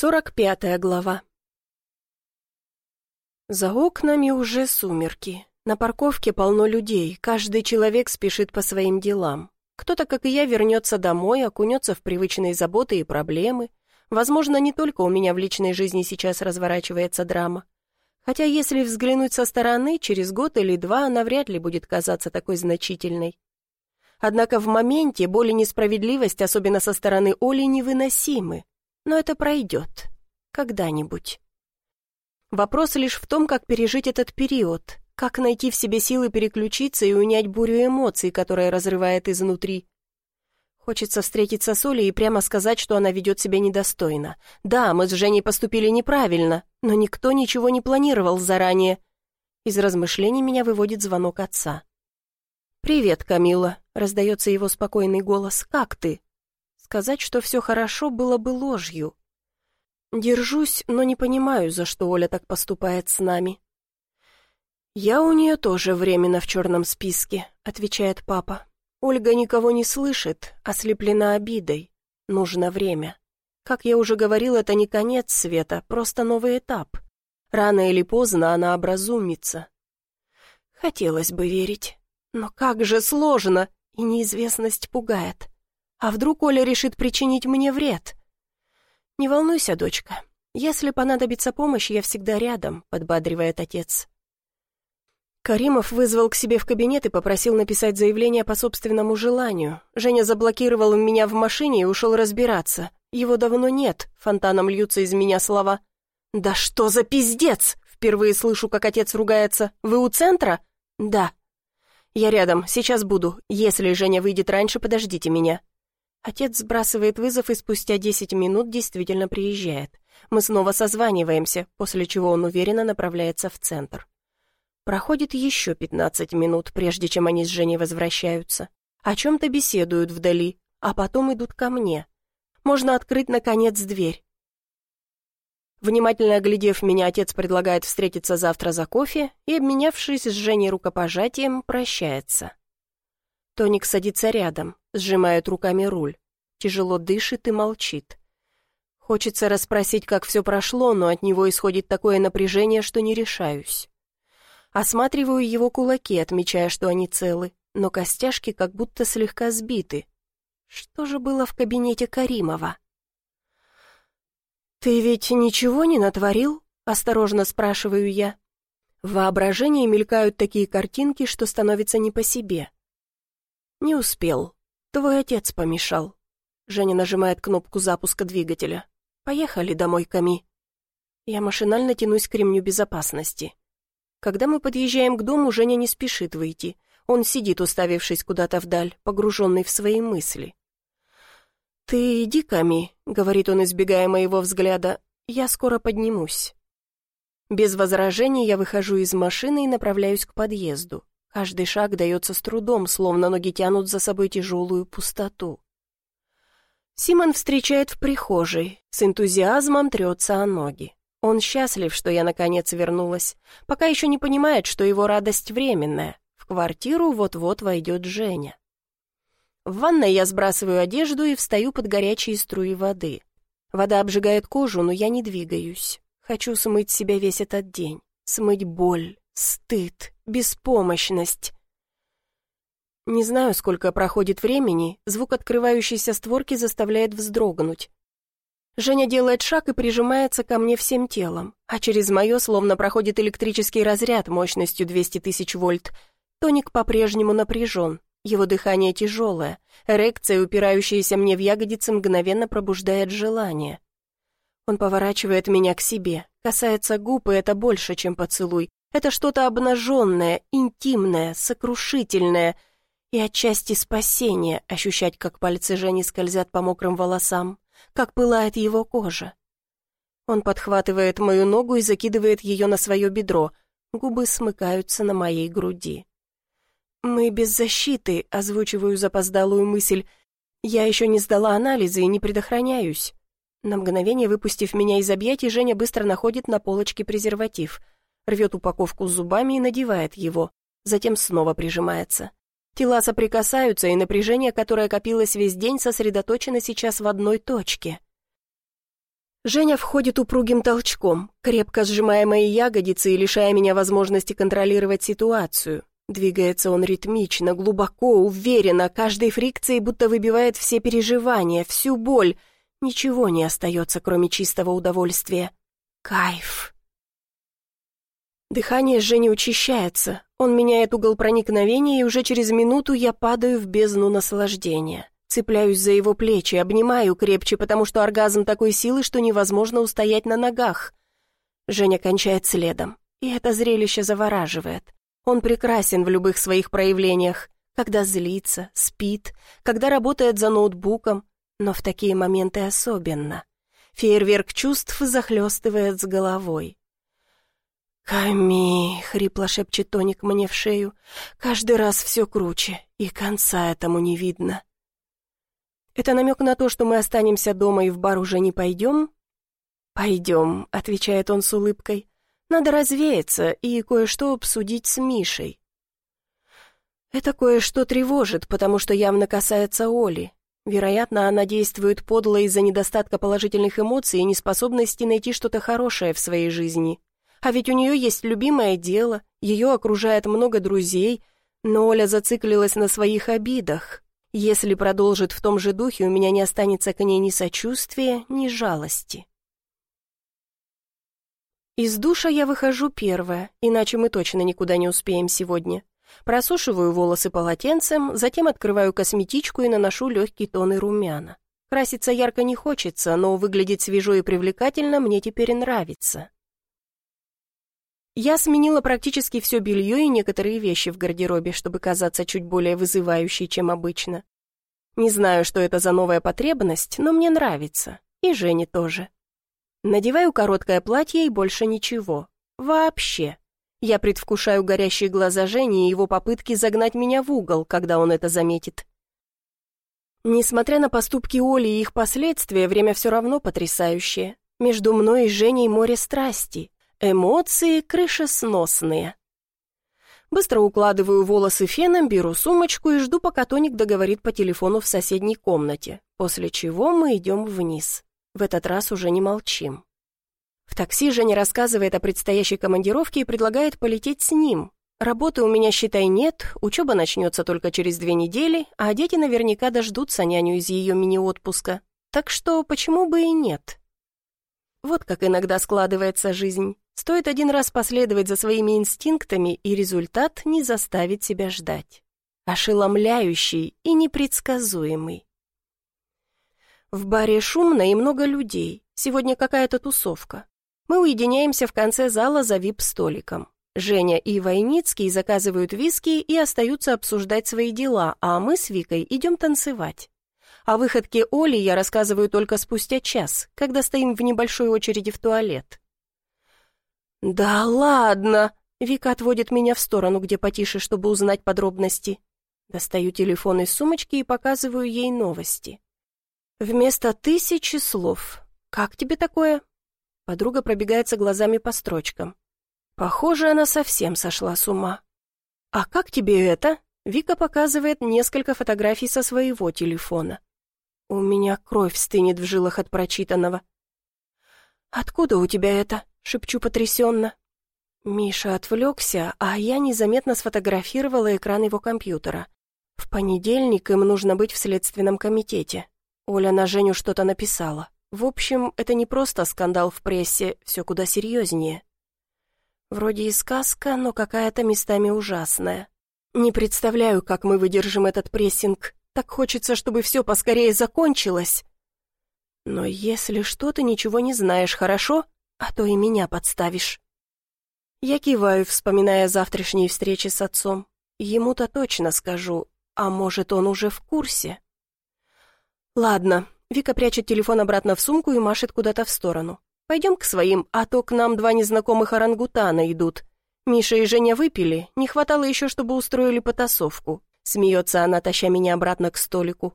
Сорок пятая глава. За окнами уже сумерки. На парковке полно людей, каждый человек спешит по своим делам. Кто-то, как и я, вернется домой, окунется в привычные заботы и проблемы. Возможно, не только у меня в личной жизни сейчас разворачивается драма. Хотя, если взглянуть со стороны, через год или два она вряд ли будет казаться такой значительной. Однако в моменте боль и несправедливость, особенно со стороны Оли, невыносимы. Но это пройдет. Когда-нибудь. Вопрос лишь в том, как пережить этот период, как найти в себе силы переключиться и унять бурю эмоций, которая разрывает изнутри. Хочется встретиться с Олей и прямо сказать, что она ведет себя недостойно. Да, мы с Женей поступили неправильно, но никто ничего не планировал заранее. Из размышлений меня выводит звонок отца. «Привет, Камила», — раздается его спокойный голос. «Как ты?» Сказать, что все хорошо, было бы ложью. Держусь, но не понимаю, за что Оля так поступает с нами. «Я у нее тоже временно в черном списке», — отвечает папа. «Ольга никого не слышит, ослеплена обидой. Нужно время. Как я уже говорил, это не конец света, просто новый этап. Рано или поздно она образумится». Хотелось бы верить, но как же сложно, и неизвестность пугает. А вдруг Оля решит причинить мне вред? «Не волнуйся, дочка. Если понадобится помощь, я всегда рядом», — подбадривает отец. Каримов вызвал к себе в кабинет и попросил написать заявление по собственному желанию. Женя заблокировал меня в машине и ушел разбираться. Его давно нет, фонтаном льются из меня слова. «Да что за пиздец!» Впервые слышу, как отец ругается. «Вы у центра?» «Да». «Я рядом, сейчас буду. Если Женя выйдет раньше, подождите меня». Отец сбрасывает вызов и спустя 10 минут действительно приезжает. Мы снова созваниваемся, после чего он уверенно направляется в центр. Проходит еще 15 минут, прежде чем они с Женей возвращаются. О чем-то беседуют вдали, а потом идут ко мне. Можно открыть, наконец, дверь. Внимательно оглядев меня, отец предлагает встретиться завтра за кофе и, обменявшись с Женей рукопожатием, прощается. Тоник садится рядом, сжимает руками руль, тяжело дышит и молчит. Хочется расспросить, как все прошло, но от него исходит такое напряжение, что не решаюсь. Осматриваю его кулаки, отмечая, что они целы, но костяшки как будто слегка сбиты. Что же было в кабинете Каримова? «Ты ведь ничего не натворил?» — осторожно спрашиваю я. В воображении мелькают такие картинки, что становится не по себе. «Не успел. Твой отец помешал». Женя нажимает кнопку запуска двигателя. «Поехали домой, Ками». Я машинально тянусь к ремню безопасности. Когда мы подъезжаем к дому, Женя не спешит выйти. Он сидит, уставившись куда-то вдаль, погруженный в свои мысли. «Ты иди, Ками», — говорит он, избегая моего взгляда, — «я скоро поднимусь». Без возражений я выхожу из машины и направляюсь к подъезду. Каждый шаг дается с трудом, словно ноги тянут за собой тяжелую пустоту. Симон встречает в прихожей, с энтузиазмом трется о ноги. Он счастлив, что я наконец вернулась, пока еще не понимает, что его радость временная. В квартиру вот-вот войдет Женя. В ванной я сбрасываю одежду и встаю под горячие струи воды. Вода обжигает кожу, но я не двигаюсь. Хочу смыть себя весь этот день, смыть боль, стыд, беспомощность. Не знаю, сколько проходит времени, звук открывающейся створки заставляет вздрогнуть. Женя делает шаг и прижимается ко мне всем телом, а через мое словно проходит электрический разряд мощностью 200 тысяч вольт. Тоник по-прежнему напряжен, его дыхание тяжелое, эрекция, упирающаяся мне в ягодицы, мгновенно пробуждает желание. Он поворачивает меня к себе, касается губ, и это больше, чем поцелуй. Это что-то обнаженное, интимное, сокрушительное и отчасти спасение ощущать, как пальцы Жени скользят по мокрым волосам, как пылает его кожа. Он подхватывает мою ногу и закидывает ее на свое бедро, губы смыкаются на моей груди. «Мы без защиты», — озвучиваю запоздалую мысль. «Я еще не сдала анализы и не предохраняюсь». На мгновение, выпустив меня из объятий, Женя быстро находит на полочке презерватив — рвет упаковку зубами и надевает его, затем снова прижимается. Тела соприкасаются, и напряжение, которое копилось весь день, сосредоточено сейчас в одной точке. Женя входит упругим толчком, крепко сжимая мои ягодицы и лишая меня возможности контролировать ситуацию. Двигается он ритмично, глубоко, уверенно, каждой фрикцией будто выбивает все переживания, всю боль. Ничего не остается, кроме чистого удовольствия. Кайф. Дыхание Жени учащается. Он меняет угол проникновения, и уже через минуту я падаю в бездну наслаждения. Цепляюсь за его плечи, обнимаю крепче, потому что оргазм такой силы, что невозможно устоять на ногах. Женя кончает следом, и это зрелище завораживает. Он прекрасен в любых своих проявлениях, когда злится, спит, когда работает за ноутбуком, но в такие моменты особенно. Фейерверк чувств захлестывает с головой. «Ками!» — хрипло шепчет Тоник мне в шею. «Каждый раз все круче, и конца этому не видно». «Это намек на то, что мы останемся дома и в бар уже не пойдем?» «Пойдем», — отвечает он с улыбкой. Надо развеяться и кое-что обсудить с Мишей. Это кое-что тревожит, потому что явно касается Оли. Вероятно, она действует подло из-за недостатка положительных эмоций и неспособности найти что-то хорошее в своей жизни. А ведь у нее есть любимое дело, ее окружает много друзей, но Оля зациклилась на своих обидах. Если продолжит в том же духе, у меня не останется к ней ни сочувствия, ни жалости. Из душа я выхожу первая, иначе мы точно никуда не успеем сегодня. Просушиваю волосы полотенцем, затем открываю косметичку и наношу легкий тон и румяна. Краситься ярко не хочется, но выглядеть свежо и привлекательно мне теперь нравится. Я сменила практически все белье и некоторые вещи в гардеробе, чтобы казаться чуть более вызывающей, чем обычно. Не знаю, что это за новая потребность, но мне нравится. И Жене тоже. Надеваю короткое платье и больше ничего. Вообще. Я предвкушаю горящие глаза Жени и его попытки загнать меня в угол, когда он это заметит. Несмотря на поступки Оли и их последствия, время все равно потрясающее. Между мной и Женей море страсти. Эмоции крышесносные. Быстро укладываю волосы феном, беру сумочку и жду, пока Тоник договорит по телефону в соседней комнате, после чего мы идем вниз. В этот раз уже не молчим. В такси Женя рассказывает о предстоящей командировке и предлагает полететь с ним. Работы у меня, считай, нет, учеба начнется только через две недели, а дети наверняка дождутся няню из ее мини-отпуска. Так что почему бы и нет? Вот как иногда складывается жизнь. Стоит один раз последовать за своими инстинктами, и результат не заставит себя ждать. Ошеломляющий и непредсказуемый. В баре шумно и много людей. Сегодня какая-то тусовка. Мы уединяемся в конце зала за вип-столиком. Женя и Войницкий заказывают виски и остаются обсуждать свои дела, а мы с Викой идем танцевать. О выходке Оли я рассказываю только спустя час, когда стоим в небольшой очереди в туалет. «Да ладно!» Вика отводит меня в сторону, где потише, чтобы узнать подробности. Достаю телефон из сумочки и показываю ей новости. Вместо тысячи слов. Как тебе такое? Подруга пробегается глазами по строчкам. Похоже, она совсем сошла с ума. А как тебе это? Вика показывает несколько фотографий со своего телефона. У меня кровь стынет в жилах от прочитанного. «Откуда у тебя это?» — шепчу потрясенно. Миша отвлекся, а я незаметно сфотографировала экран его компьютера. В понедельник им нужно быть в следственном комитете. Оля на Женю что-то написала. В общем, это не просто скандал в прессе, все куда серьезнее. Вроде и сказка, но какая-то местами ужасная. Не представляю, как мы выдержим этот прессинг. Так хочется, чтобы все поскорее закончилось. Но если что, ты ничего не знаешь, хорошо? А то и меня подставишь. Я киваю, вспоминая завтрашние встречи с отцом. Ему-то точно скажу, а может, он уже в курсе? «Ладно». Вика прячет телефон обратно в сумку и машет куда-то в сторону. «Пойдем к своим, а то к нам два незнакомых орангутана идут. Миша и Женя выпили, не хватало еще, чтобы устроили потасовку». Смеется она, таща меня обратно к столику.